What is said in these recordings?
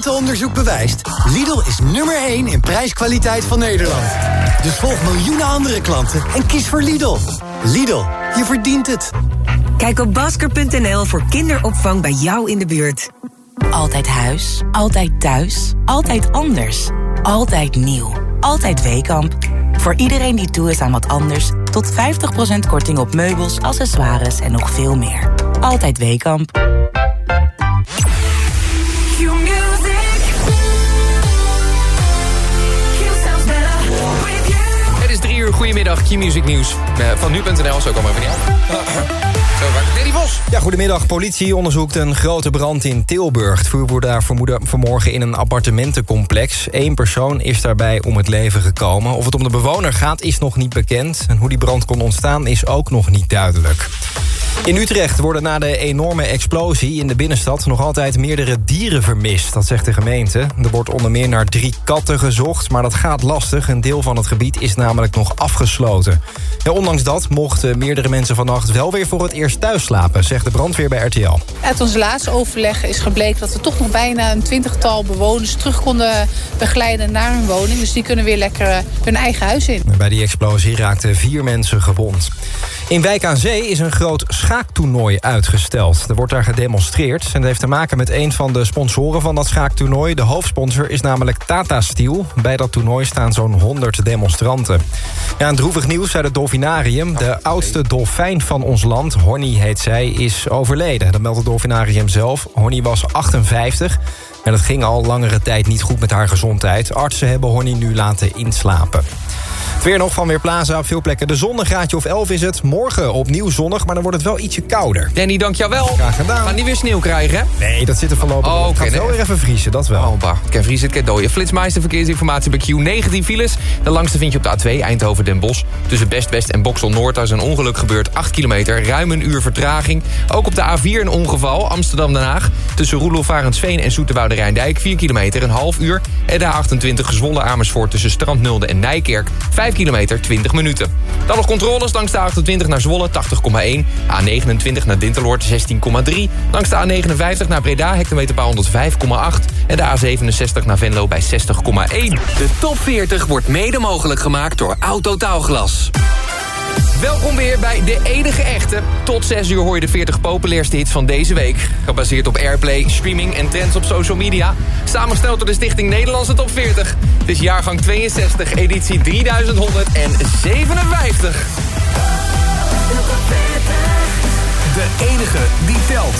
consumentenonderzoek bewijst... Lidl is nummer 1 in prijskwaliteit van Nederland. Dus volg miljoenen andere klanten en kies voor Lidl. Lidl, je verdient het. Kijk op basker.nl voor kinderopvang bij jou in de buurt. Altijd huis, altijd thuis, altijd anders. Altijd nieuw, altijd Weekamp. Voor iedereen die toe is aan wat anders... tot 50% korting op meubels, accessoires en nog veel meer. Altijd Weekamp. Goedemiddag, Q-Music Nieuws. Eh, van nu.nl, zo komen we niet Ja, goedemiddag. Politie onderzoekt een grote brand in Tilburg. Het vuur wordt daar vanmorgen in een appartementencomplex. Eén persoon is daarbij om het leven gekomen. Of het om de bewoner gaat is nog niet bekend. En hoe die brand kon ontstaan is ook nog niet duidelijk. In Utrecht worden na de enorme explosie in de binnenstad... nog altijd meerdere dieren vermist, dat zegt de gemeente. Er wordt onder meer naar drie katten gezocht, maar dat gaat lastig. Een deel van het gebied is namelijk nog afgesloten. Ondanks dat mochten meerdere mensen vannacht wel weer voor het eerst thuis slapen... zegt de brandweer bij RTL. Uit ons laatste overleg is gebleken dat we toch nog bijna een twintigtal bewoners... terug konden begeleiden naar hun woning. Dus die kunnen weer lekker hun eigen huis in. Bij die explosie raakten vier mensen gewond. In Wijk aan Zee is een groot schaaktoernooi uitgesteld. Er wordt daar gedemonstreerd en dat heeft te maken met een van de sponsoren van dat schaaktoernooi. De hoofdsponsor is namelijk Tata Steel. Bij dat toernooi staan zo'n 100 demonstranten. Ja, een droevig nieuws uit het dolfinarium. De oudste dolfijn van ons land, Horny heet zij, is overleden. Dat meldt het dolfinarium zelf. Horny was 58 en het ging al langere tijd niet goed met haar gezondheid. Artsen hebben Horny nu laten inslapen. Het weer nog van Weerplaza op veel plekken. De zon, een graadje of 11 is het. Morgen opnieuw zonnig, maar dan wordt het wel ietsje kouder. Danny, dank jou wel. Graag gedaan. Gaan die weer sneeuw krijgen, hè? Nee, dat zit er voorlopig Oh, op. Het oké, gaat wel nee. weer even vriezen, dat wel. Oh, bah. Ken Vries, het dooien. Flitsmeister verkeersinformatie bij Q. 19 files. De langste vind je op de A2 Eindhoven-Den Bosch. Tussen Best-West en Boksel-Noord. Daar is een ongeluk gebeurd. 8 kilometer, ruim een uur vertraging. Ook op de A4 een ongeval. Amsterdam-Den Haag. Tussen Roelof Varensveen en Zoeterwoude Rijndijk. 4 kilometer, een half uur. En de A28 Zwolle Amersfoort tussen Strandnulde en Nijkerk. 5 kilometer, 20 minuten. Dan nog controles langs de A28 naar Zwolle 80,1. A29 naar Dinteloord 16,3. Langs de A59 naar Breda hectometerpaal 105,8. En de A67 naar Venlo bij 60,1. De top 40 wordt mede mogelijk gemaakt door Autotaalglas. Welkom weer bij de enige echte. Tot 6 uur hoor je de 40 populairste hits van deze week. Gebaseerd op airplay, streaming en trends op social media. Samengesteld door de Stichting Nederlandse Top 40. Het is jaargang 62, editie 3157. De enige die telt.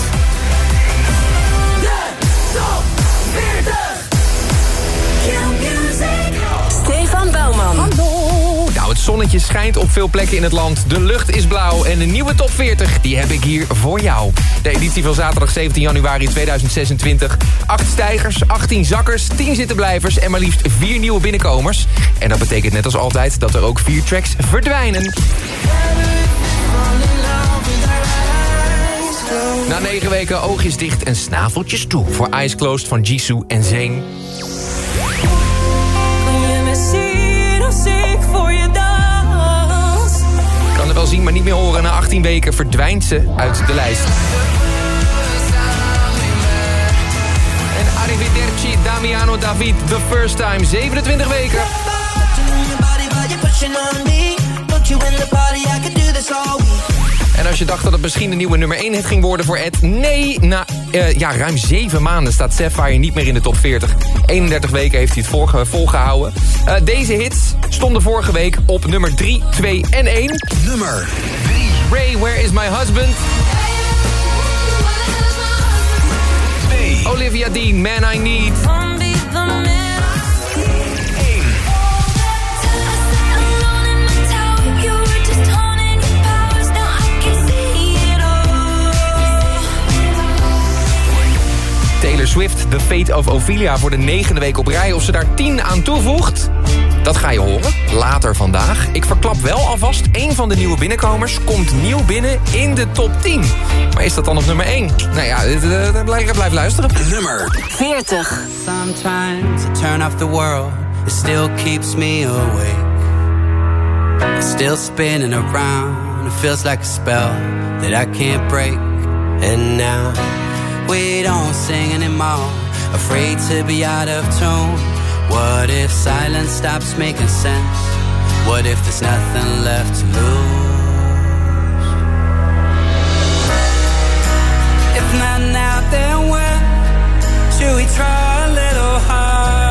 Stefan Bouwman. Nou, het zonnetje schijnt op veel plekken in het land. De lucht is blauw en de nieuwe top 40, die heb ik hier voor jou. De editie van zaterdag 17 januari 2026. 8 stijgers, 18 zakkers, 10 zittenblijvers en maar liefst 4 nieuwe binnenkomers. En dat betekent net als altijd dat er ook 4 tracks verdwijnen. Na 9 weken oogjes dicht en snaveltjes toe. Voor Eyes Closed van Jisoo en Zayn. Wel zien, maar niet meer horen. Na 18 weken verdwijnt ze uit de lijst. En Arrivederci Damiano David, The First Time, 27 weken. En als je dacht dat het misschien een nieuwe nummer 1 hit ging worden voor Ed... nee, na eh, ja, ruim 7 maanden staat Sapphire niet meer in de top 40. 31 weken heeft hij het volge- volgehouden. Eh, deze hits stonden vorige week op nummer 3, 2 en 1. Nummer Ray, Where Is My Husband? 2. Olivia Dean, Man I Need. Taylor Swift, The Fate of Ophelia voor de negende week op rij. Of ze daar 10 aan toevoegt, dat ga je horen later vandaag. Ik verklap wel alvast, één van de nieuwe binnenkomers komt nieuw binnen in de top 10. Maar is dat dan op nummer 1? Nou ja, blijf, blijf luisteren. Nummer 40. Sometimes I turn off the world, it still keeps me awake. It's still spinning around, it feels like a spell that I can't break. And now we don't sing anymore, afraid to be out of tune. What if silence stops making sense? What if there's nothing left to lose? If not now, then when? Should we try a little harder?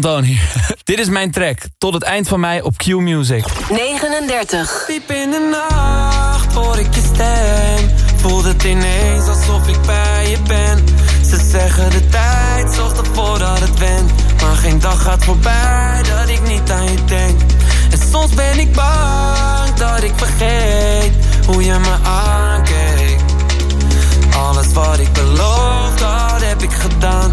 Dit is mijn track tot het eind van mij op Q Music. 39. Diep in de nacht hoor ik je stem. Voelt het ineens alsof ik bij je ben. Ze zeggen de tijd zorgt ervoor dat het went. Maar geen dag gaat voorbij dat ik niet aan je denk. En soms ben ik bang dat ik vergeet hoe je me aankeek. Alles wat ik beloofd had heb ik gedaan.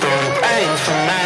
Tot het eind van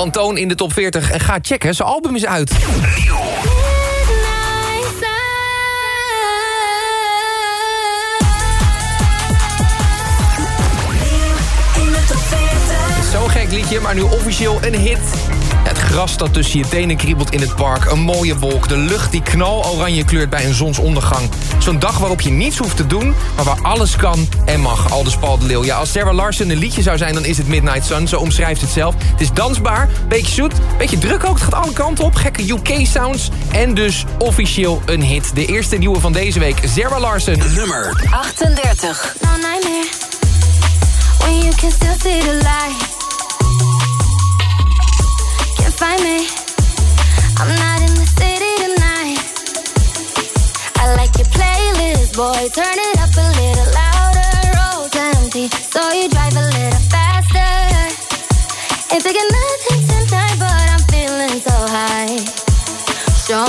Antoon in de top 40 en ga checken, zijn album is uit. Zo'n gek liedje, maar nu officieel een hit. Gras dat tussen je tenen kriebelt in het park. Een mooie wolk. De lucht die knaloranje kleurt bij een zonsondergang. Zo'n dag waarop je niets hoeft te doen, maar waar alles kan en mag. Aldus Paul de Leeuw. Ja, als Sarah Larsen een liedje zou zijn, dan is het Midnight Sun. Zo omschrijft het zelf. Het is dansbaar, beetje zoet, beetje druk ook. Het gaat alle kanten op. Gekke UK-sounds. En dus officieel een hit. De eerste nieuwe van deze week. Sarah Larsen. Nummer 38. No nightmare when you can still see the light. Find me. I'm not in the city tonight. I like your playlist, boy. Turn it up a little louder. Oh, Roads empty, so you drive a little faster. Ain't nothing tonight, but I'm feeling so high. Show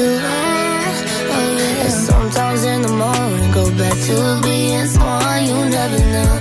Oh yeah. And sometimes in the morning, go back to being someone you never knew.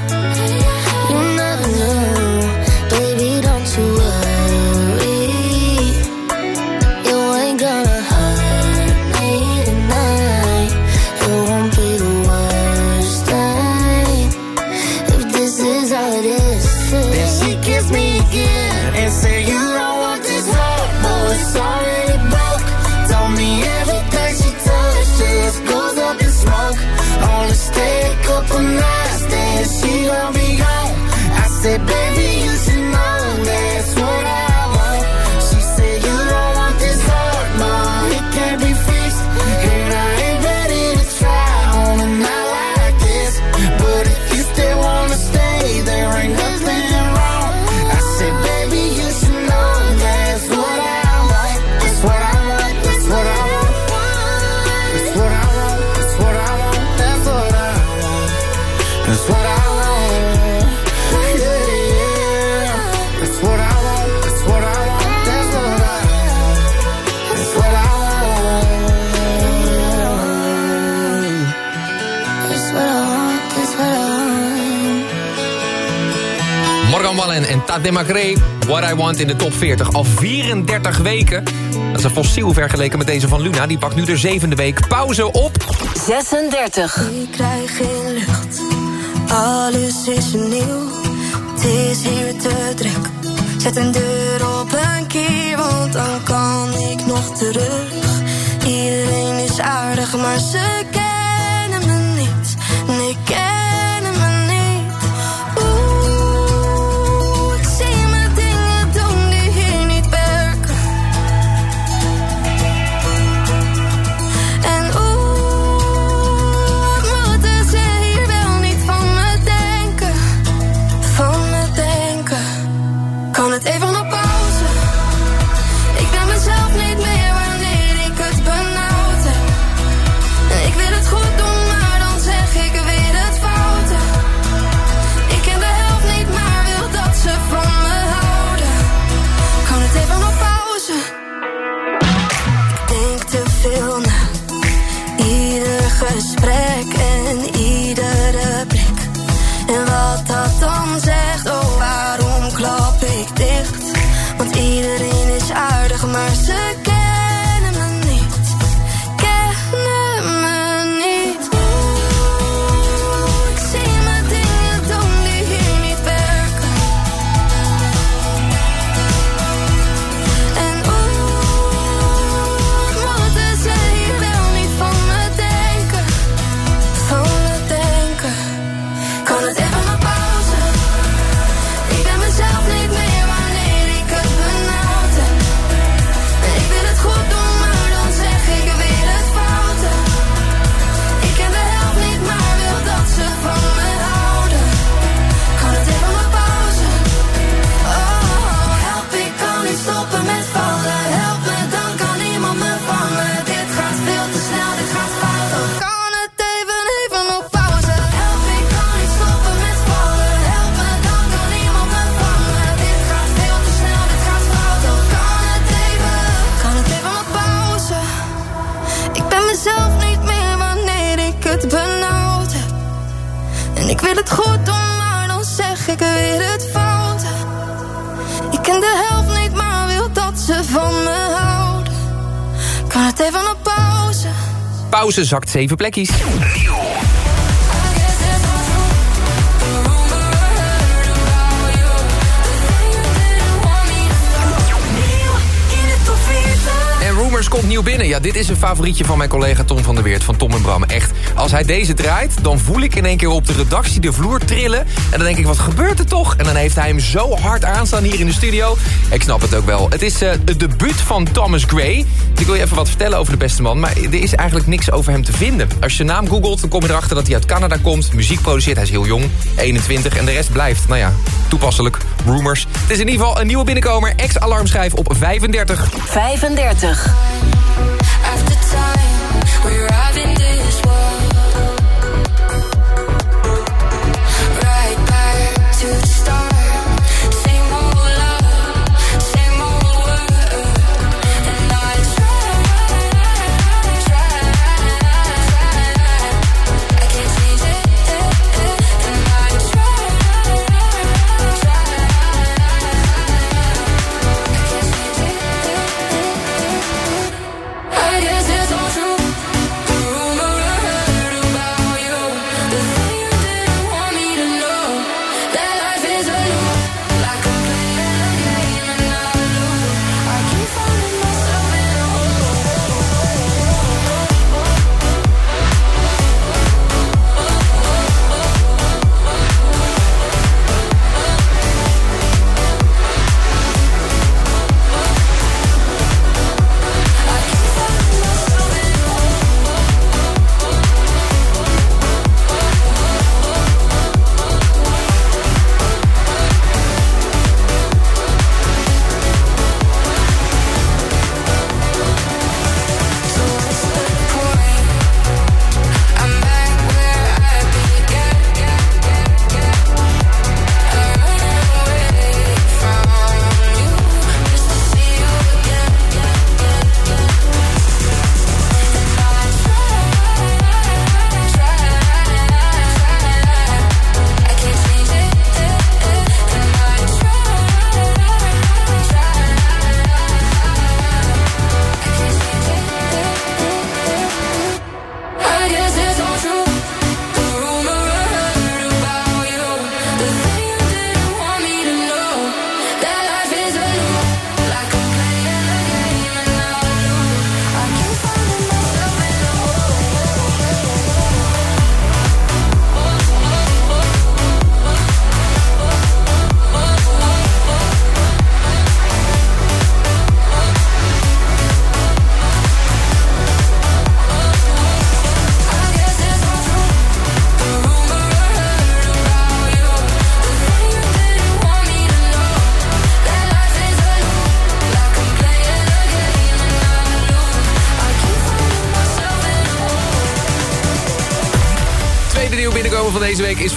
De MacRae What I Want in de top 40. Al 34 weken. Dat is een fossiel vergeleken met deze van Luna. Die pakt nu de zevende week pauze op. 36. Ik krijg geen lucht. Alles is nieuw. Het is hier te druk. Zet een deur op een keer, want dan kan ik nog terug. Iedereen is aardig, maar ze kijken zakt zeven plekjes. en rumors komt nieuw binnen. Ja, dit is een favorietje van mijn collega Tom van der Weert van Tom en Bram. Echt, als hij deze draait, dan voel ik in één keer op de redactie de vloer trillen. En dan denk ik, wat gebeurt er toch? En dan heeft hij hem zo hard aanstaan hier in de studio. Ik snap het ook wel. Het is uh, het debuut van Thomas Gray. Ik wil je even wat vertellen over de beste man, maar er is eigenlijk niks over hem te vinden. Als je naam googelt, dan kom je erachter dat hij uit Canada komt, muziek produceert. Hij is heel jong, 21, en de rest blijft, nou ja, toepasselijk, rumors. Het is in ieder geval een nieuwe binnenkomer, ex-alarmschijf op 35. 35.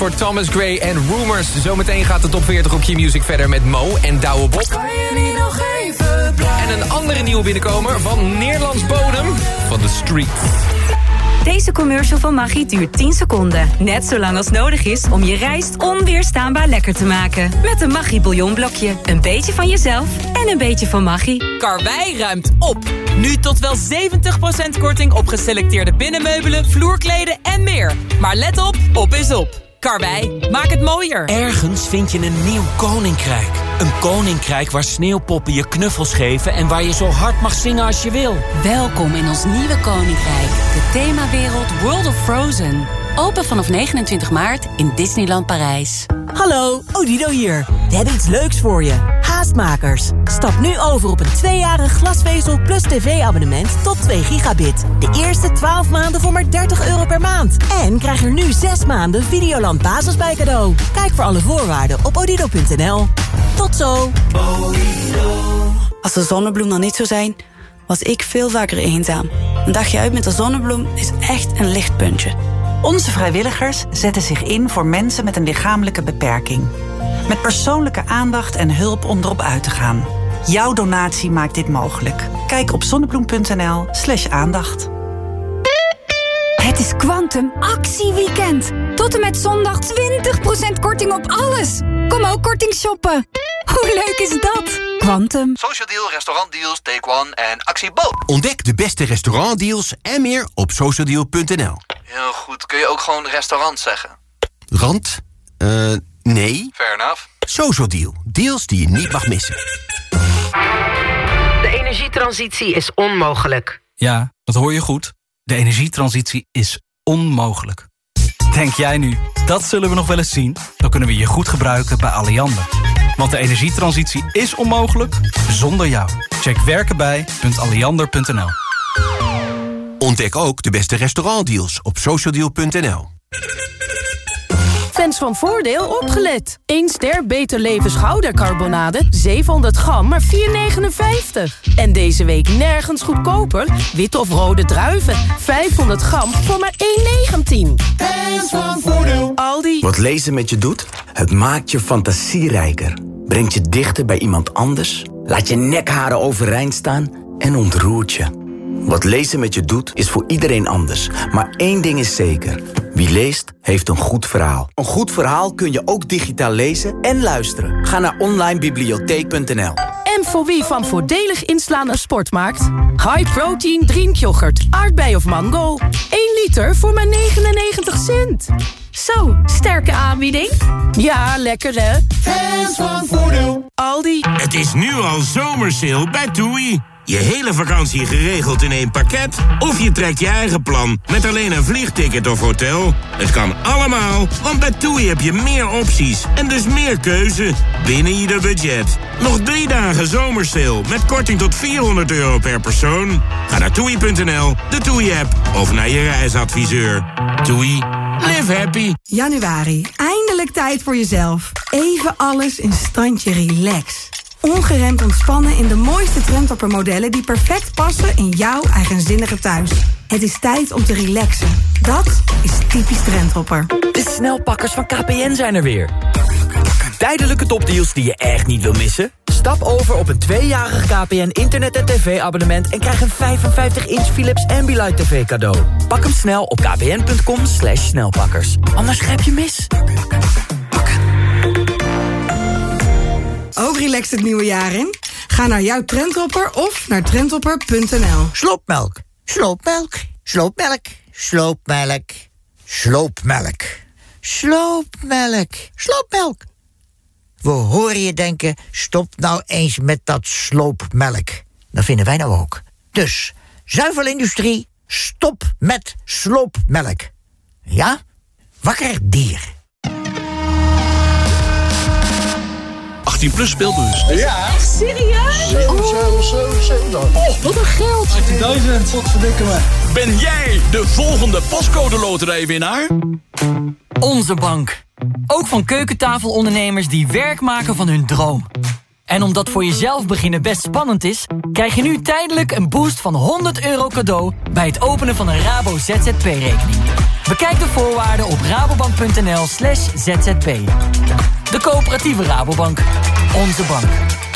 Voor Thomas Gray en Rumors. Zometeen gaat de top 40 op Q-Music verder met Mo en Douwe Bob. nog even En een andere nieuwe binnenkomer van Nederlands bodem van de street. Deze commercial van Maggi duurt 10 seconden. Net zo lang als nodig is om je rijst onweerstaanbaar lekker te maken. Met een Maggi bouillonblokje. Een beetje van jezelf en een beetje van Maggi. Karwei ruimt op. Nu tot wel 70% korting op geselecteerde binnenmeubelen, vloerkleden en meer. Maar let op, op is op. Karwei, maak het mooier. Ergens vind je een nieuw koninkrijk. Een koninkrijk waar sneeuwpoppen je knuffels geven... en waar je zo hard mag zingen als je wil. Welkom in ons nieuwe koninkrijk. De themawereld World of Frozen. Open vanaf 29 maart in Disneyland Parijs. Hallo, Odido hier. We hebben iets leuks voor je. Stap nu over op een tweejarig glasvezel plus tv-abonnement tot 2 gigabit. De eerste 12 maanden voor maar 30 euro per maand. En krijg er nu 6 maanden Videoland Basis bij cadeau. Kijk voor alle voorwaarden op odido.nl. Tot zo. Als de zonnebloem dan niet zou zijn, was ik veel vaker eenzaam. Een dagje uit met de zonnebloem is echt een lichtpuntje. Onze vrijwilligers zetten zich in voor mensen met een lichamelijke beperking. Met persoonlijke aandacht en hulp om erop uit te gaan. Jouw donatie maakt dit mogelijk. Kijk op zonnebloem.nl slash aandacht. Het is Quantum Actieweekend. Tot en met zondag 20% korting op alles. Kom ook korting shoppen. Hoe leuk is dat? Quantum. Social Deal, restaurantdeals, Take One en Actie Bo. Ontdek de beste restaurantdeals en meer op socialdeal.nl. Heel goed. Kun je ook gewoon restaurant zeggen? Rand? Eh, nee. Fair enough. Social Deal. Deals die je niet mag missen. De energietransitie is onmogelijk. Ja, dat hoor je goed. De energietransitie is onmogelijk. Denk jij nu, dat zullen we nog wel eens zien? Dan kunnen we je goed gebruiken bij Alliander. Want de energietransitie is onmogelijk zonder jou. Check werkenbij.alliander.nl Ontdek ook de beste restaurantdeals op socialdeal.nl. Fans van Voordeel opgelet. 1 ster Beter Leven schoudercarbonade, 700 gram, maar 4,59. En deze week nergens goedkoper. Witte of rode druiven, 500 gram voor maar 1,19. Fans van Voordeel. Aldi. Wat lezen met je doet? Het maakt je fantasierijker. Brengt je dichter bij iemand anders. Laat je nekharen overeind staan en ontroert je. Wat lezen met je doet, is voor iedereen anders. Maar één ding is zeker. Wie leest, heeft een goed verhaal. Een goed verhaal kun je ook digitaal lezen en luisteren. Ga naar onlinebibliotheek.nl En voor wie van voordelig inslaan een sport maakt? High protein drinkyoghurt, aardbei of mango. 1 liter voor maar 99 cent. Zo, sterke aanbieding. Ja, lekker hè? Fans van Voordeel. Aldi. Het is nu al zomersale bij TUI. Je hele vakantie geregeld in één pakket? Of je trekt je eigen plan met alleen een vliegticket of hotel? Het kan allemaal, want bij TUI heb je meer opties en dus meer keuze binnen ieder budget. Nog drie dagen zomersale met korting tot 400 euro per persoon. Ga naar toei.nl, de TUI-app of naar je reisadviseur. TUI, live happy. Januari, eindelijk tijd voor jezelf. Even alles in standje relax. Ongeremd ontspannen in de mooiste trendtoppermodellen die perfect passen in jouw eigenzinnige thuis. Het is tijd om te relaxen. Dat is typisch trendhopper. De snelpakkers van KPN zijn er weer. Tijdelijke topdeals die je echt niet wil missen? Stap over op een tweejarig KPN internet- en tv-abonnement... en krijg een 55-inch Philips Ambilight TV cadeau. Pak hem snel op kpn.com snelpakkers. Anders grijp je mis. Ook relaxed het nieuwe jaar in? Ga naar jouw trendhopper of naar trendhopper.nl. Sloopmelk, sloopmelk, sloopmelk, sloopmelk, sloopmelk, sloopmelk, sloopmelk. We horen je denken, stop nou eens met dat sloopmelk. Dat vinden wij nou ook. Dus, zuivelindustrie, stop met sloopmelk. Ja? Wakker dier. 18 plus speelbus. Ja. Echt serieus? Oh. oh, wat een geld. 18.000. Wat verdikken me. Ben jij de volgende postcode loterijwinnaar? Onze bank. Ook van keukentafelondernemers die werk maken van hun droom. En omdat voor jezelf beginnen best spannend is... krijg je nu tijdelijk een boost van 100 euro cadeau... bij het openen van een Rabo ZZP-rekening. Bekijk de voorwaarden op rabobank.nl slash zzp. De coöperatieve Rabobank. Onze bank.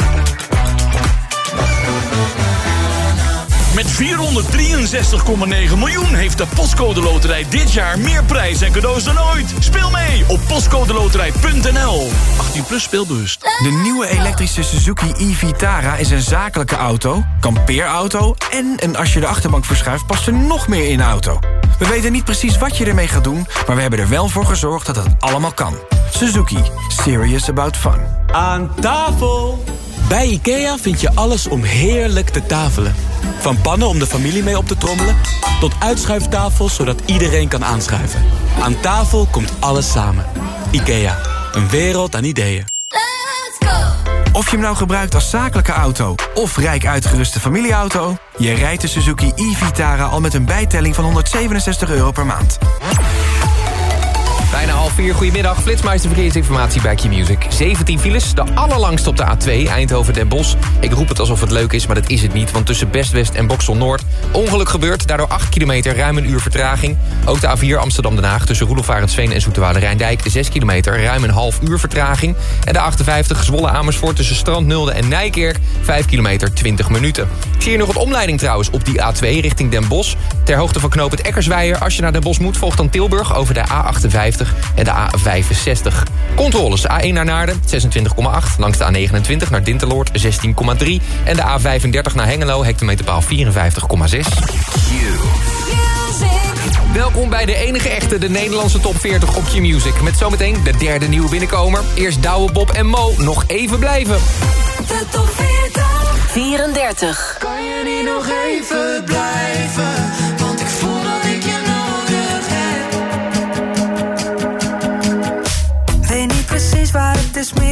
Met 463,9 miljoen heeft de Postcode Loterij dit jaar meer prijs en cadeaus dan ooit. Speel mee op postcodeloterij.nl. 18 plus speelbewust. De nieuwe elektrische Suzuki e-Vitara is een zakelijke auto, kampeerauto... en een als je de achterbank verschuift past er nog meer in de auto. We weten niet precies wat je ermee gaat doen... maar we hebben er wel voor gezorgd dat het allemaal kan. Suzuki. Serious about fun. Aan tafel! Bij IKEA vind je alles om heerlijk te tafelen. Van pannen om de familie mee op te trommelen... tot uitschuiftafels zodat iedereen kan aanschuiven. Aan tafel komt alles samen. IKEA. Een wereld aan ideeën. Of je hem nou gebruikt als zakelijke auto of rijk uitgeruste familieauto... je rijdt de Suzuki e-Vitara al met een bijtelling van 167 euro per maand. Bijna half vier, goedemiddag. Flitsmeister verkeersinformatie bij Q-Music. 17 files, de allerlangste op de A2, Eindhoven-Den Bosch. Ik roep het alsof het leuk is, maar dat is het niet. Want tussen Best-West en Boksel-Noord ongeluk gebeurt. Daardoor 8 kilometer, ruim een uur vertraging. Ook de A4 Amsterdam-Den Haag tussen Roelofarendsveen en Zoeterwoude-Rijndijk. 6 kilometer, ruim een half uur vertraging. En de 58 Zwolle-Amersfoort tussen Strand-Nulde en Nijkerk. 5 kilometer, 20 minuten. Zie hier nog wat omleiding trouwens op die A2 richting Den Bosch. Ter hoogte van knoop het Eckersweijer. Als je naar Den Bosch moet, volgt dan Tilburg over de A58 en de A65. Controles A1 naar Naarden 26,8. Langs de A29 naar Dinteloord 16,3. En de A35 naar Hengelo hectometerpaal 54,6. Welkom bij de enige echte, de Nederlandse top 40 op Q-Music. Met zometeen de derde nieuwe binnenkomer. Eerst Douwe, Bob en Mo nog even blijven. De top 40. 34. Kan je niet nog even blijven?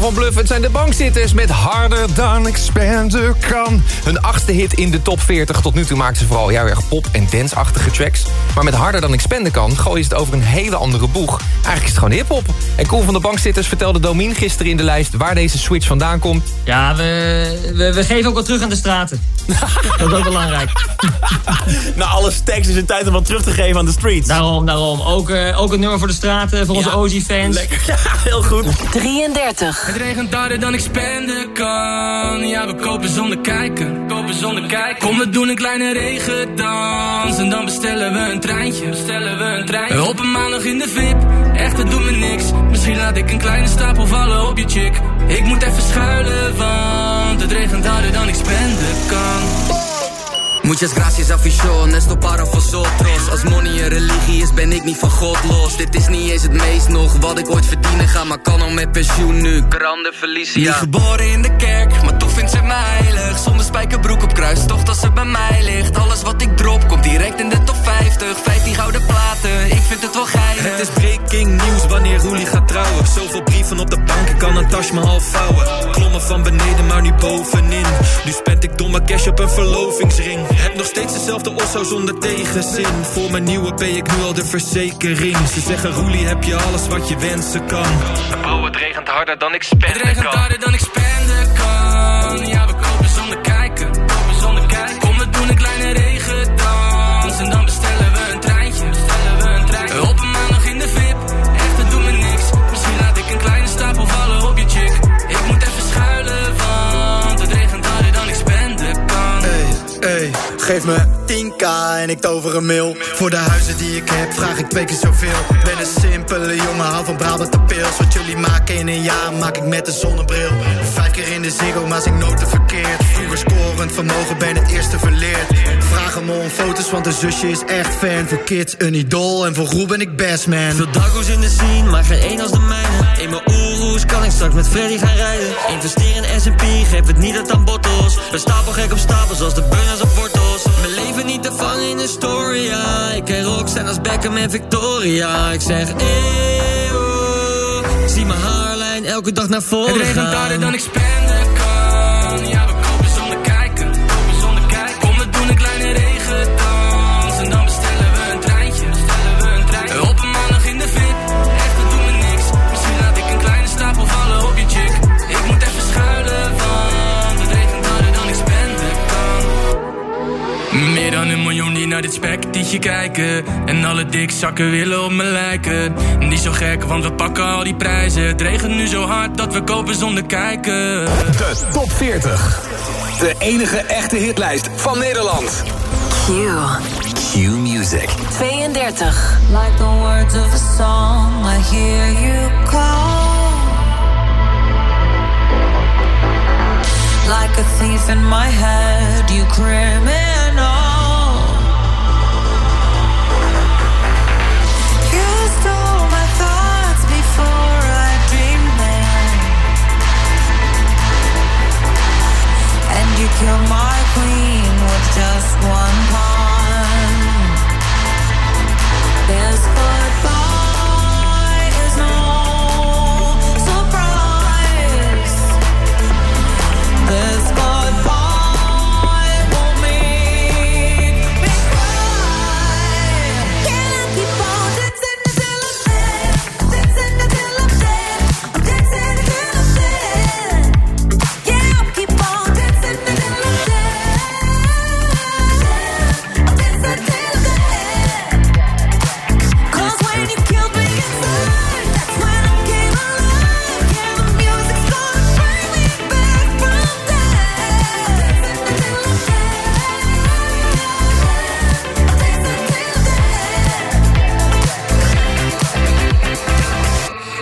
Van Bluff. Het zijn de bankzitters met Harder dan ik spenden kan. Hun achtste hit in de top 40. Tot nu toe maakten ze vooral heel erg pop- en dance-achtige tracks. Maar met Harder dan ik spenden kan... gooien ze het over een hele andere boeg. Eigenlijk is het gewoon hiphop. En Koen van de bankzitters vertelde Domien gisteren in de lijst... waar deze switch vandaan komt. Ja, we, we, we geven ook wat terug aan de straten. dat is ook belangrijk. Na alle stacks is het tijd om wat terug te geven aan de streets. Daarom, daarom. Ook, eh, ook een nummer voor de straten, voor onze OG-fans. Lekker, ja, heel goed. 33. Het regent harder dan ik spenden kan. Ja, we kopen zonder kijken. Kopen zonder kijken. Kom, we doen een kleine regendans. En dan bestellen we een treintje. Bestellen we een treintje. Op een maandag in de VIP. Echt, het doet me niks. Misschien laat ik een kleine stapel vallen op je chick. Ik moet even schuilen, want het regent harder dan ik spenden kan. Bye. Muchas gracias afición, esto para vosotros Als money een religie is, ben ik niet van God los Dit is niet eens het meest nog wat ik ooit verdienen ga Maar kan al met pensioen nu, grande Felicia Niet geboren in de kerk, maar toch vindt ze mij heilig Zonder spijkerbroek op kruis, toch dat ze bij mij ligt Alles wat ik drop, komt direct in de top 50 15 gouden platen, ik vind het wel geinig Het is breaking news wanneer Roelie gaat trouwen. Zoveel brieven op de bank, ik kan een tas me half vouwen. Klommen van beneden, maar nu bovenin. Nu spend ik domme cash op een verlovingsring. Heb nog steeds dezelfde osso zonder tegenzin. Voor mijn nieuwe P ik nu al de verzekering. Ze zeggen Roelie, heb je alles wat je wensen kan. Bro, het regent harder dan ik spenden kan. Het regent harder dan ik spenden kan. Ja, we geef me 10k en ik tover een mil. Voor de huizen die ik heb vraag ik twee keer zoveel. Ben een simpele jongen, hou van Brabant de pils. Wat jullie maken in een jaar, maak ik met een zonnebril. Vijf keer in de ziggo, maar zing te verkeerd. Vroeger scorend vermogen, ben het eerste verleerd. Vragen me om foto's, want de zusje is echt fan. Voor kids een idool en voor Roel ben ik best man. Veel dago's in de scene, maar geen één als de mijne. In mijn oeroes kan ik straks met Freddy gaan rijden. Investeer in S&P, geef het niet uit aan bottles. Ben stapel gek op stapels, als de burners op wortels. Mijn leven niet te vangen in ja. Ik ken rockstar als Beckham en Victoria. Ik zeg, eeuw. Zie mijn haarlijn elke dag naar voren Het regent harder dan ik spenden kan. Ja, kijken. En alle dikzakken willen op me lijken. Niet zo gek, want we pakken al die prijzen. Het regent nu zo hard dat we kopen zonder kijken. De top 40. De enige echte hitlijst van Nederland. Q. Q Music. 32. Like the words of a song, I hear you call. Like a thief in my head, you criminal. You killed my queen with just one pawn.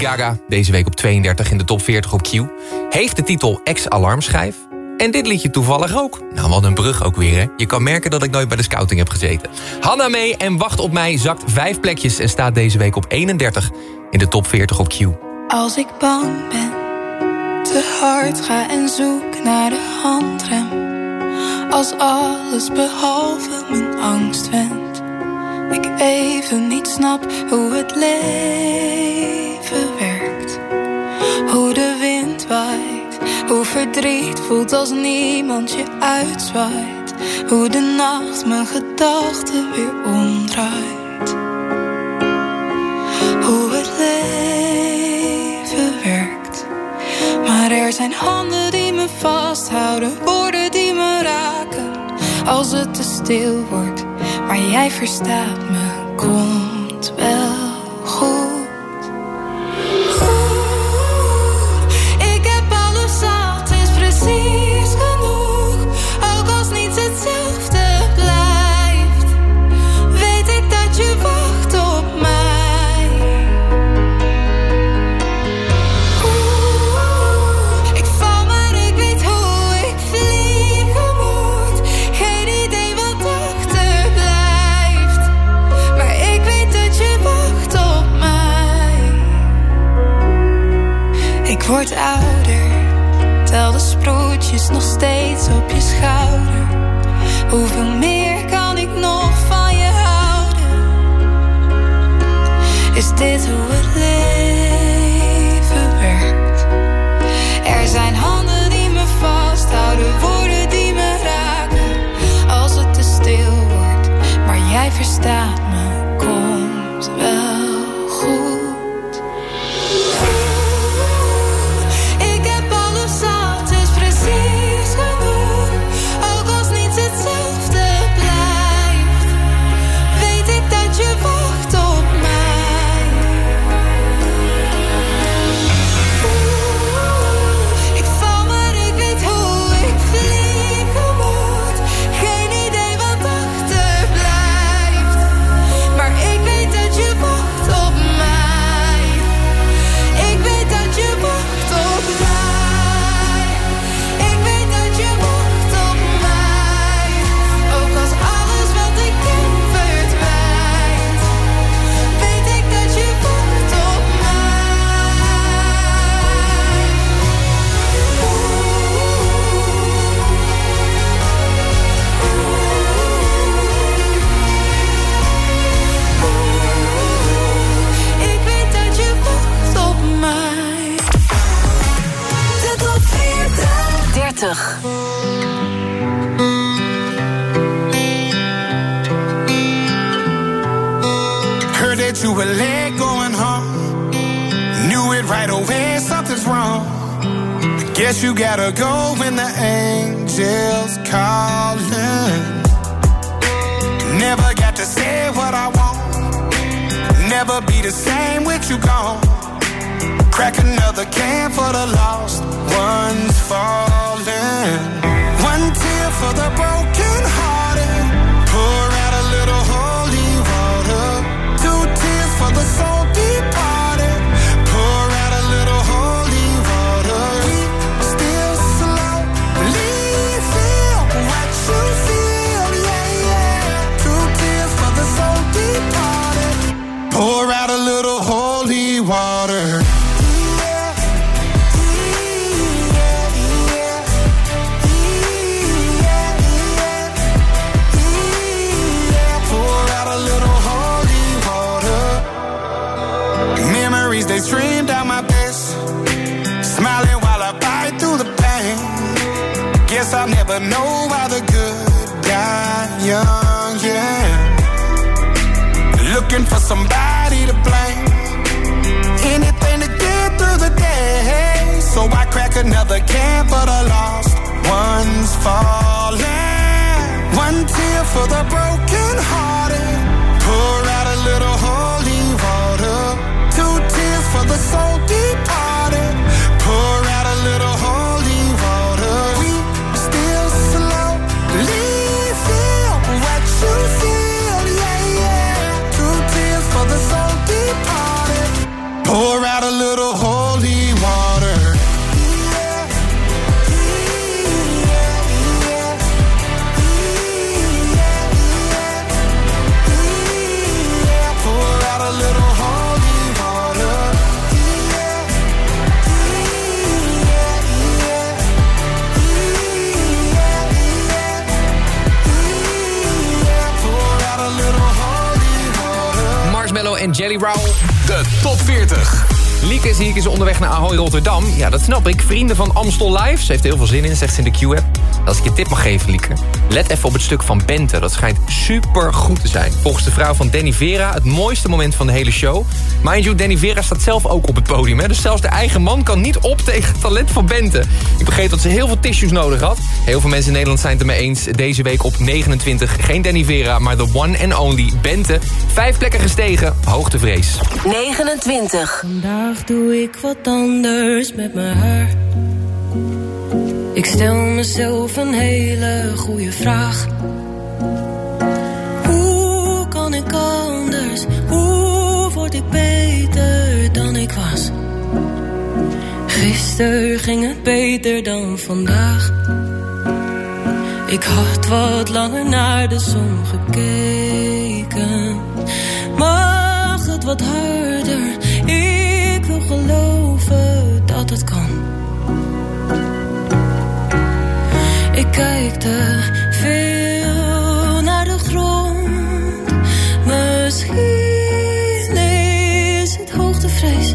Gaga. Deze week op 32 in de top 40 op Q. Heeft de titel Ex-alarmschijf. En dit liedje toevallig ook. Nou, wat een brug ook weer, hè. Je kan merken dat ik nooit bij de scouting heb gezeten. Hanna mee en Wacht op mij zakt vijf plekjes... en staat deze week op 31 in de top 40 op Q. Als ik bang ben, te hard ga en zoek naar de handrem. Als alles behalve mijn angst wendt ik even niet snap hoe het leven werkt. Hoe de wind waait, hoe verdriet voelt als niemand je uitzwaait. Hoe de nacht mijn gedachten weer omdraait. Hoe het leven werkt. Maar er zijn handen die me vasthouden, woorden die me raken. Als het te stil wordt maar jij verstaat me komt wel goed. wordt ouder. Tel de sproetjes nog steeds op je schouder. Hoeveel meer kan ik nog van je houden? Is dit hoe het leeft? Rotterdam. Ja, dat snap ik. Vrienden van Amstel Live. Ze heeft er heel veel zin in, zegt ze in de Q-app. Als ik je tip mag geven, Lieke. Let even op het stuk van Bente. Dat schijnt super goed te zijn. Volgens de vrouw van Danny Vera het mooiste moment van de hele show. Mind you, Danny Vera staat zelf ook op het podium. Hè? Dus zelfs de eigen man kan niet op tegen het talent van Bente. Ik begreep dat ze heel veel tissues nodig had. Heel veel mensen in Nederland zijn het ermee eens. Deze week op 29. Geen Danny Vera, maar de one and only Bente. Vijf plekken gestegen. Hoogtevrees. 29. Vandaag doe ik wat anders met mijn haar. Ik stel mezelf een hele goede vraag. Hoe kan ik anders? Hoe word ik beter dan ik was? Gisteren ging het beter dan vandaag. Ik had wat langer naar de zon gekeken. Mag het wat harder? Geloven dat het kan. Ik kijk te veel naar de grond. Misschien is het hoogtevrees.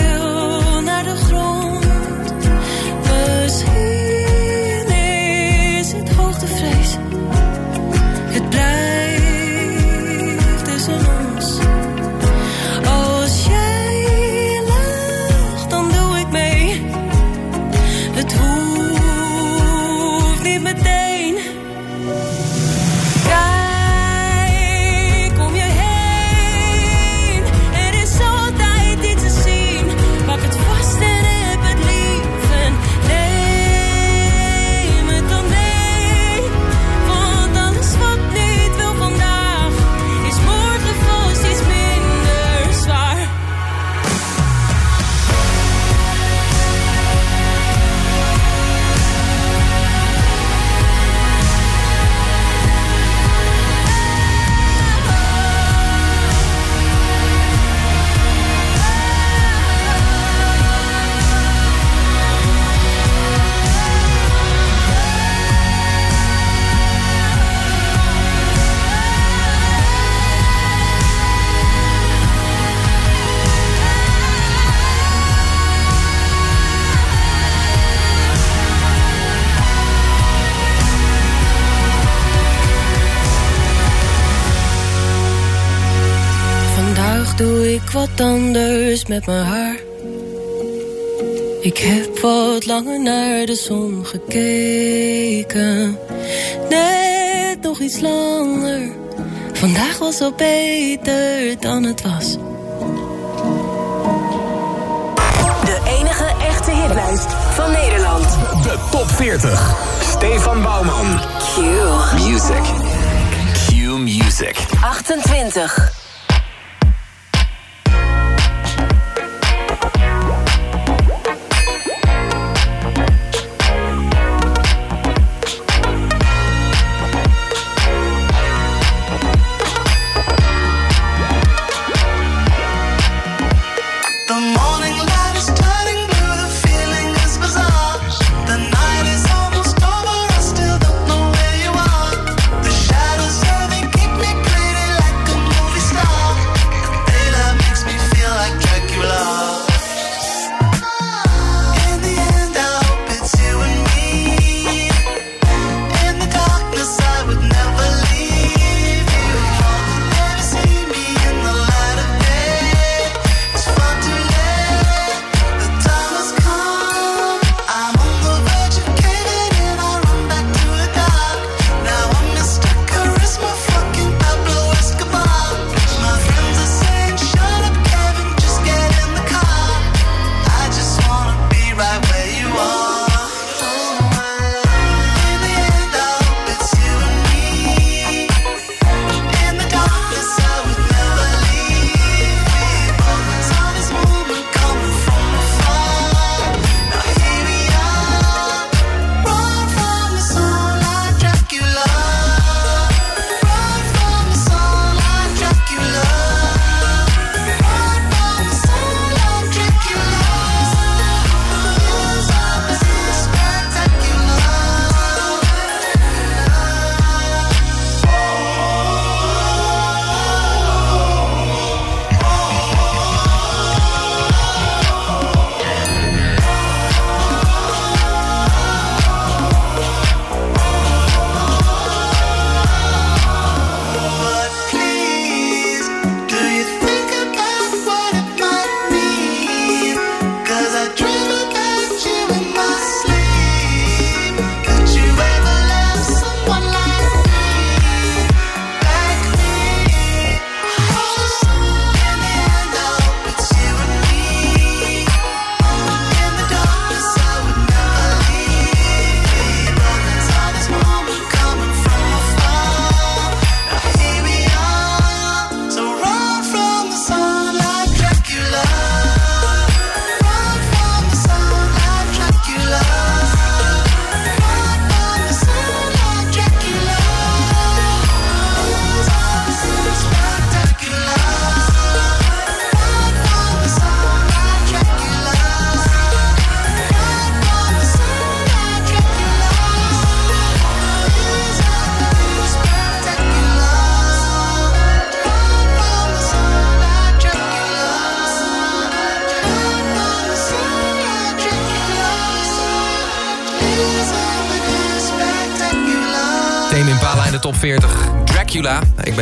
doe ik wat anders met mijn haar. Ik heb wat langer naar de zon gekeken. Net nog iets langer. Vandaag was al beter dan het was. De enige echte hitlijst van Nederland. De top 40. Stefan Bouwman. Q. Music. Q Music. 28.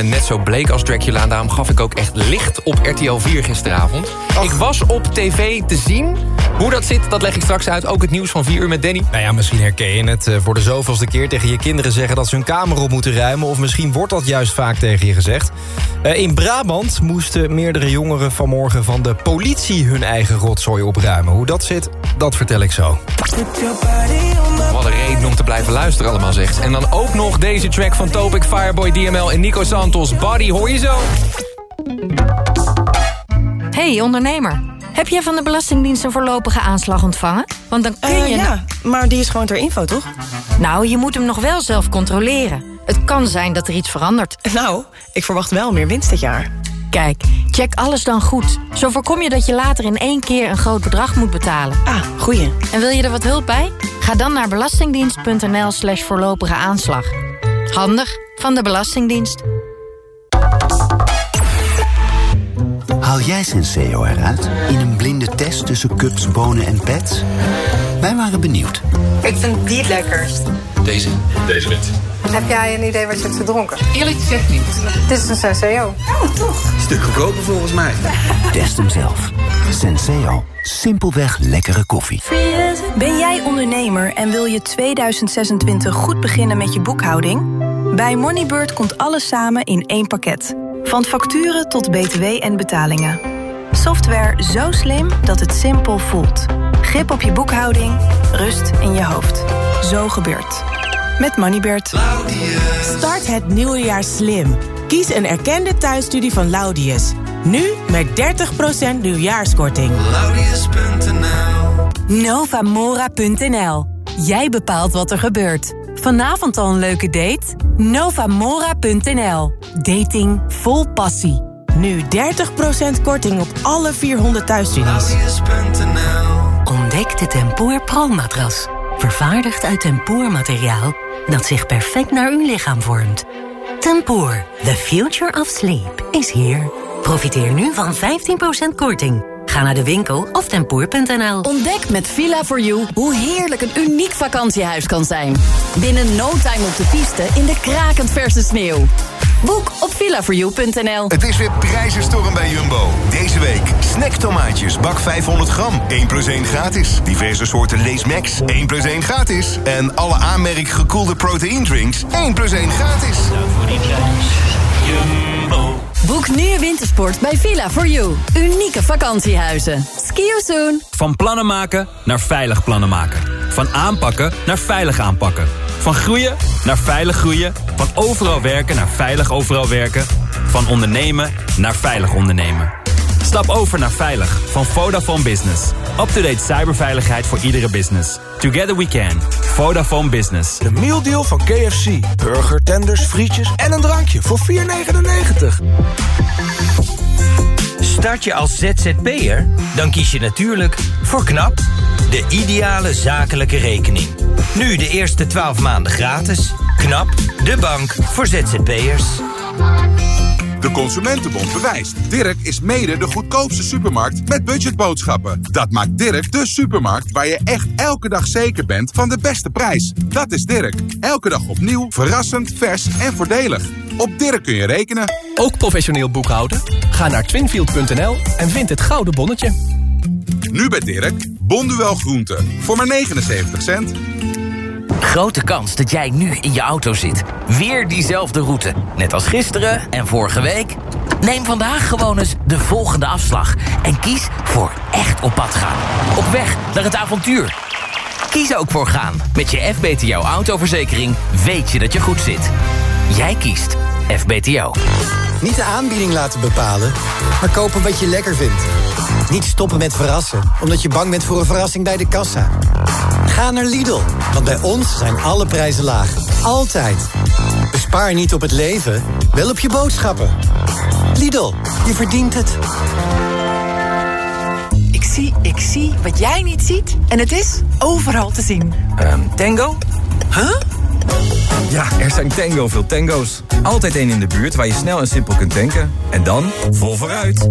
Ben net zo bleek als Dracula. En daarom gaf ik ook echt licht op RTL 4 gisteravond. Ik was op tv te zien. Hoe dat zit, dat leg ik straks uit. Ook het nieuws van 4 uur met Danny. Nou ja, misschien herken je het eh, voor de zoveelste keer tegen je kinderen zeggen dat ze hun kamer op moeten ruimen. Of misschien wordt dat juist vaak tegen je gezegd. Eh, in Brabant moesten meerdere jongeren vanmorgen van de politie hun eigen rotzooi opruimen. Hoe dat zit, dat vertel ik zo. Wat een reden om te blijven luisteren allemaal, zegt. En dan ook nog deze track van Topic, Fireboy, DML en Nico Santos. Body, hoor je zo? Hey ondernemer, heb jij van de Belastingdienst een voorlopige aanslag ontvangen? Want dan kun Eh, je... ja, maar die is gewoon ter info, toch? Nou, je moet hem nog wel zelf controleren. Het kan zijn dat er iets verandert. Nou, ik verwacht wel meer winst dit jaar. Kijk, check alles dan goed. Zo voorkom je dat je later in één keer een groot bedrag moet betalen. Ah, goeie. En wil je er wat hulp bij? Ga dan naar belastingdienst.nl slash voorlopige aanslag. Handig van de Belastingdienst. Haal jij Senseo eruit in een blinde test tussen cups, bonen en pets? Wij waren benieuwd. Ik vind die het lekkerst. Deze? Deze wit. Heb jij een idee wat je hebt gedronken? Eerlijk gezegd niet. Dit is een Senseo. Oh, toch? Stuk goedkoper volgens mij. Test hem zelf. Senseo. Simpelweg lekkere koffie. Ben jij ondernemer en wil je 2026 goed beginnen met je boekhouding? Bij Moneybird komt alles samen in één pakket. Van facturen tot btw en betalingen. Software zo slim dat het simpel voelt. Grip op je boekhouding, rust in je hoofd. Zo gebeurt. Met Moneybird. Start het nieuwe jaar slim. Kies een erkende thuisstudie van Laudius. Nu met 30% nieuwjaarskorting. Novamora.nl. Jij bepaalt wat er gebeurt. Vanavond al een leuke date? Novamora.nl. Dating vol passie. Nu 30% korting op alle 400 thuisstudies. Ontdek de Tempoor Pro-matras. Vervaardigd uit tempoormateriaal dat zich perfect naar uw lichaam vormt. Tempoor, the future of sleep, is here. Profiteer nu van 15% korting. Ga naar de winkel of tempoor.nl. Ontdek met Villa4You hoe heerlijk een uniek vakantiehuis kan zijn. Binnen no time op de piste in de krakend verse sneeuw. Boek op villa4you.nl. Het is weer prijzenstorm bij Jumbo. Deze week snacktomaatjes, bak 500 gram, 1 plus 1 gratis. Diverse soorten Lees Max, 1 plus 1 gratis. En alle aanmerk gekoelde proteïndrinks, 1 plus 1 gratis. voor die prijs, Jumbo. Boek nu wintersport bij Villa4You. Unieke vakantiehuizen. Ski you soon. Van plannen maken naar veilig plannen maken. Van aanpakken naar veilig aanpakken. Van groeien naar veilig groeien. Van overal werken naar veilig overal werken. Van ondernemen naar veilig ondernemen. Stap over naar Veilig van Vodafone Business. Up-to-date cyberveiligheid voor iedere business. Together we can. Vodafone Business. De mealdeal van KFC. Burger, tenders, frietjes en een drankje voor 4,99. Start je als ZZP'er? Dan kies je natuurlijk voor KNAP, de ideale zakelijke rekening. Nu de eerste 12 maanden gratis. KNAP, de bank voor ZZP'ers. De Consumentenbond bewijst. Dirk is mede de goedkoopste supermarkt met budgetboodschappen. Dat maakt Dirk de supermarkt waar je echt elke dag zeker bent van de beste prijs. Dat is Dirk. Elke dag opnieuw, verrassend, vers en voordelig. Op Dirk kun je rekenen. Ook professioneel boekhouden? Ga naar twinfield.nl en vind het gouden bonnetje. Nu bij Dirk, Bonduel Groente. Voor maar 79 cent. Grote kans dat jij nu in je auto zit. Weer diezelfde route. Net als gisteren en vorige week. Neem vandaag gewoon eens de volgende afslag. En kies voor echt op pad gaan. Op weg naar het avontuur. Kies ook voor gaan. Met je FBTO autoverzekering weet je dat je goed zit. Jij kiest FBTO. Niet de aanbieding laten bepalen, maar kopen wat je lekker vindt. Niet stoppen met verrassen, omdat je bang bent voor een verrassing bij de kassa. Ga naar Lidl, want bij ons zijn alle prijzen laag. Altijd. Bespaar niet op het leven, wel op je boodschappen. Lidl, je verdient het. Ik zie, ik zie wat jij niet ziet. En het is overal te zien. Ehm, tango? Huh? Ja, er zijn tango veel tango's. Altijd één in de buurt waar je snel en simpel kunt tanken. En dan vol vooruit.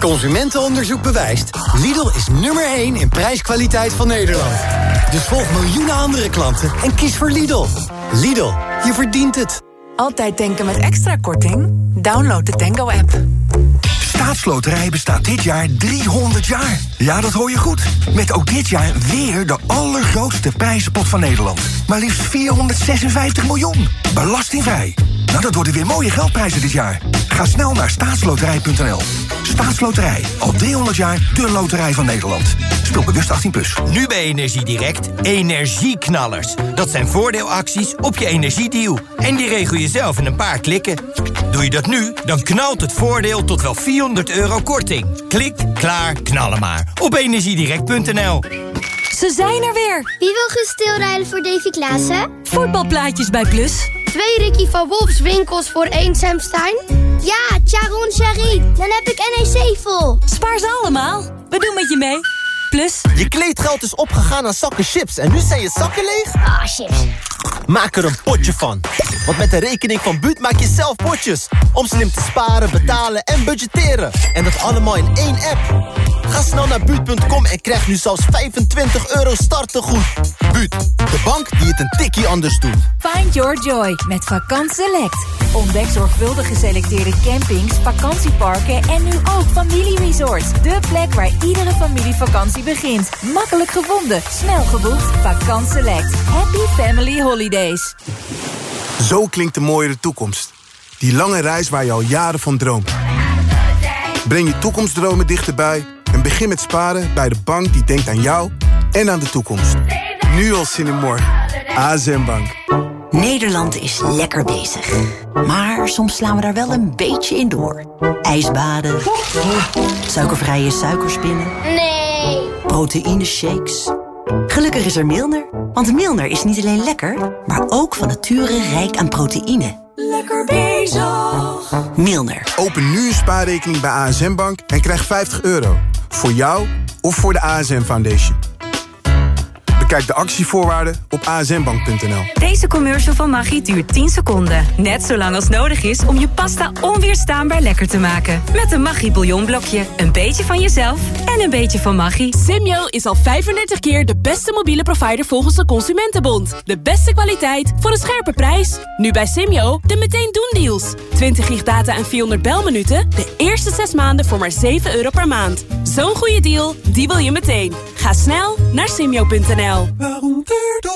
Consumentenonderzoek bewijst. Lidl is nummer 1 in prijskwaliteit van Nederland. Dus volg miljoenen andere klanten en kies voor Lidl. Lidl, je verdient het. Altijd tanken met extra korting? Download de Tango-app. Staatsloterij bestaat dit jaar 300 jaar. Ja, dat hoor je goed. Met ook dit jaar weer de allergrootste prijzenpot van Nederland. Maar liefst 456 miljoen. Belastingvrij. Nou, dat worden weer mooie geldprijzen dit jaar. Ga snel naar staatsloterij.nl. Staatsloterij. Al 300 jaar de loterij van Nederland. Speel bewust 18+. Plus. Nu bij Energiedirect energieknallers. Dat zijn voordeelacties op je energiedeal. En die regel je zelf in een paar klikken. Doe je dat nu, dan knalt het voordeel tot wel 400 euro korting. Klik, klaar, knallen maar. Op energiedirect.nl Ze zijn er weer! Wie wil gestilrijden voor Davy Klaassen? Voetbalplaatjes bij Plus. Twee Ricky van Wolfs winkels voor één Sam Stein? Ja, Charon Sherry. Dan heb ik NEC vol. Spaar ze allemaal. We doen met je mee. Plus... Je kleedgeld is opgegaan aan zakken chips en nu zijn je zakken leeg? Ah, chips. Maak er een potje van. Want met de rekening van Buut maak je zelf potjes. Om slim te sparen, betalen en budgetteren. En dat allemaal in één app. Ga snel naar Buut.com en krijg nu zelfs 25 euro startegoed. Buut, de bank die het een tikkie anders doet. Find your joy met Vakant Select. Ontdek zorgvuldig geselecteerde campings, vakantieparken en nu ook familieresorts. De plek waar iedere familievakantie begint. Makkelijk gevonden, snel geboekt. Vakant Select. Happy Family Holidays. Zo klinkt de mooiere toekomst. Die lange reis waar je al jaren van droomt. Breng je toekomstdromen dichterbij en begin met sparen bij de bank die denkt aan jou en aan de toekomst. Nu al zin in morgen. ASM Bank. Nederland is lekker bezig. Maar soms slaan we daar wel een beetje in door. Ijsbaden. Suikervrije suikerspinnen. Nee. Proteïne shakes. Gelukkig is er Milner. Want Milner is niet alleen lekker, maar ook van nature rijk aan proteïne. Lekker bezig. Milner. Open nu een spaarrekening bij ASM Bank en krijg 50 euro. Voor jou of voor de ASM Foundation. Bekijk de actievoorwaarden op asmbank.nl. Deze commercial van Maggi duurt 10 seconden. Net zo lang als nodig is om je pasta onweerstaanbaar lekker te maken. Met een Maggi bouillonblokje. Een beetje van jezelf en een beetje van Maggi. Simyo is al 35 keer de beste mobiele provider volgens de Consumentenbond. De beste kwaliteit voor een scherpe prijs. Nu bij Simyo de meteen doen deals. 20 gig data en 400 belminuten. De eerste 6 maanden voor maar 7 euro per maand. Zo'n goede deal, die wil je meteen. Ga snel naar simyo.nl. Waarom durf je?